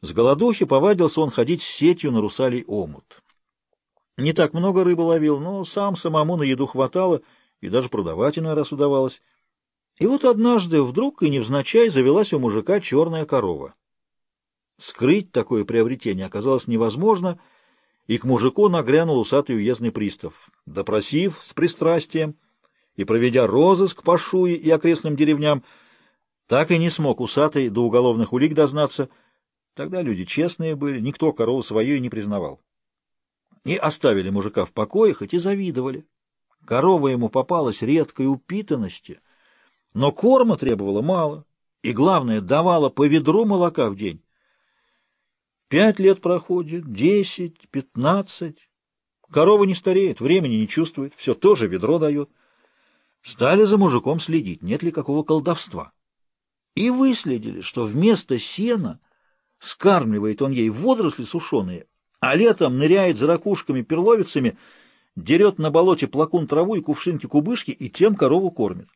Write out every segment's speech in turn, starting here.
С голодухи повадился он ходить с сетью на русалий омут. Не так много рыбы ловил, но сам самому на еду хватало, и даже продавать иной раз удавалось. И вот однажды вдруг и невзначай завелась у мужика черная корова. Скрыть такое приобретение оказалось невозможно, и к мужику нагрянул усатый уездный пристав. Допросив с пристрастием и проведя розыск по Шуе и окрестным деревням, так и не смог усатый до уголовных улик дознаться. Тогда люди честные были, никто корову свою и не признавал. И оставили мужика в покое, хоть и завидовали. Корова ему попалась редкой упитанности, но корма требовала мало, и, главное, давала по ведру молока в день. Пять лет проходит, десять, пятнадцать. Корова не стареет, времени не чувствует, все тоже ведро дает. Стали за мужиком следить, нет ли какого колдовства. И выследили, что вместо сена скармливает он ей водоросли сушеные, а летом ныряет за ракушками-перловицами, дерет на болоте плакун траву и кувшинки кубышки и тем корову кормит.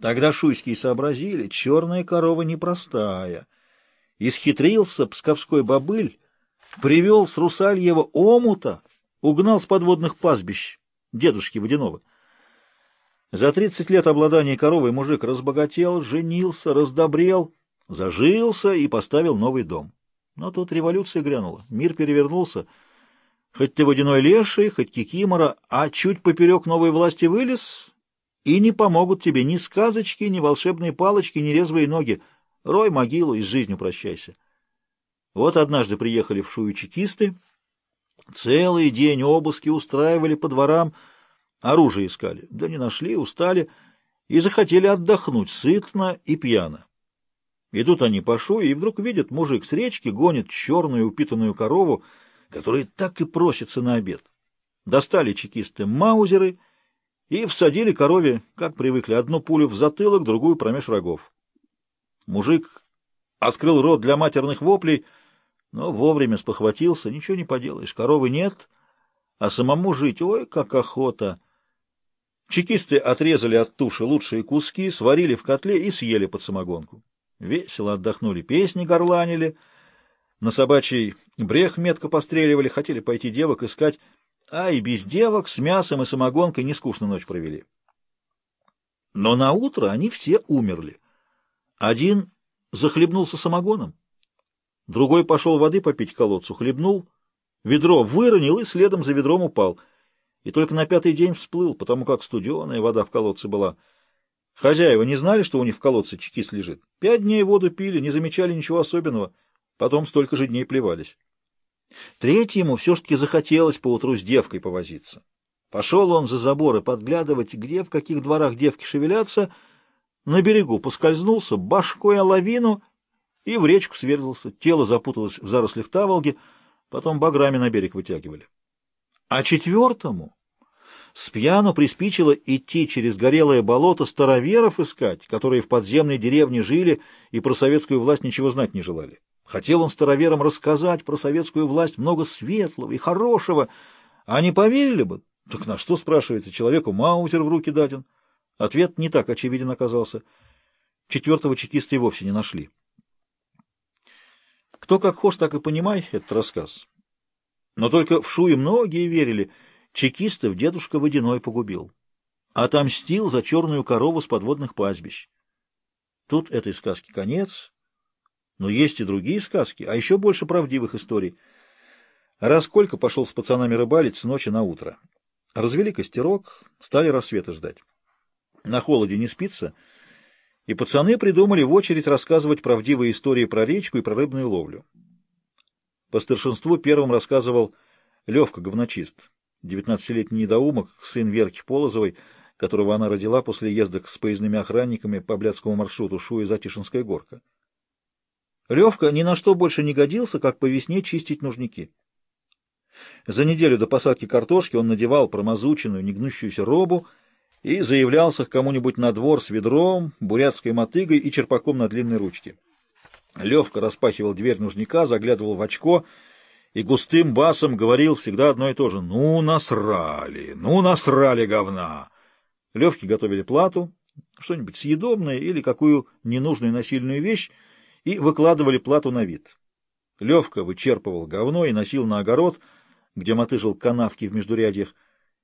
Тогда шуйские сообразили, черная корова непростая — Исхитрился псковской бобыль, привел с Русальева омута, угнал с подводных пастбищ дедушки Водянова. За тридцать лет обладания коровой мужик разбогател, женился, раздобрел, зажился и поставил новый дом. Но тут революция грянула, мир перевернулся. Хоть ты водяной леший, хоть кикимора, а чуть поперек новой власти вылез, и не помогут тебе ни сказочки, ни волшебные палочки, ни резвые ноги — Рой могилу и с жизнью прощайся. Вот однажды приехали в Шую чекисты, целый день обыски устраивали по дворам, оружие искали, да не нашли, устали и захотели отдохнуть сытно и пьяно. Идут они по Шуе, и вдруг видят, мужик с речки гонит черную упитанную корову, которая так и просится на обед. Достали чекисты маузеры и всадили корове, как привыкли, одну пулю в затылок, другую промеж рогов. Мужик открыл рот для матерных воплей, но вовремя спохватился. Ничего не поделаешь, коровы нет, а самому жить, ой, как охота! Чекисты отрезали от туши лучшие куски, сварили в котле и съели под самогонку. Весело отдохнули, песни горланили, на собачий брех метко постреливали, хотели пойти девок искать, а и без девок с мясом и самогонкой нескучно ночь провели. Но на утро они все умерли. Один захлебнулся самогоном, другой пошел воды попить колодцу, хлебнул, ведро выронил и следом за ведром упал. И только на пятый день всплыл, потому как студеная вода в колодце была. Хозяева не знали, что у них в колодце чекист лежит. Пять дней воду пили, не замечали ничего особенного, потом столько же дней плевались. Третьему все-таки захотелось поутру с девкой повозиться. Пошел он за заборы подглядывать, где, в каких дворах девки шевелятся — на берегу поскользнулся, башкой о лавину и в речку сверзился. Тело запуталось в зарослях таволги, потом баграми на берег вытягивали. А четвертому с пьяну приспичило идти через горелое болото староверов искать, которые в подземной деревне жили и про советскую власть ничего знать не желали. Хотел он староверам рассказать про советскую власть много светлого и хорошего, а они поверили бы. Так на что, спрашивается, человеку маузер в руки даден? Ответ не так очевиден оказался. Четвертого чекиста и вовсе не нашли. Кто как хочешь, так и понимай этот рассказ. Но только в Шуе многие верили, чекистов дедушка Водяной погубил. Отомстил за черную корову с подводных пастбищ. Тут этой сказки конец, но есть и другие сказки, а еще больше правдивых историй. Расколька пошел с пацанами рыбалить с ночи на утро. Развели костерок, стали рассвета ждать на холоде не спится, и пацаны придумали в очередь рассказывать правдивые истории про речку и про рыбную ловлю. По старшинству первым рассказывал Левка Говночист, девятнадцатилетний недоумок, сын Верки Полозовой, которого она родила после ездок с поездными охранниками по блядскому маршруту Шуя-Затишинская горка. Левка ни на что больше не годился, как по весне чистить нужники. За неделю до посадки картошки он надевал промазученную, негнущуюся робу и заявлялся к кому-нибудь на двор с ведром, бурятской мотыгой и черпаком на длинной ручке. Левка распахивал дверь нужника, заглядывал в очко и густым басом говорил всегда одно и то же. «Ну, насрали! Ну, насрали говна!» Левки готовили плату, что-нибудь съедобное или какую ненужную насильную вещь, и выкладывали плату на вид. Левка вычерпывал говно и носил на огород, где мотыжил канавки в междурядьях.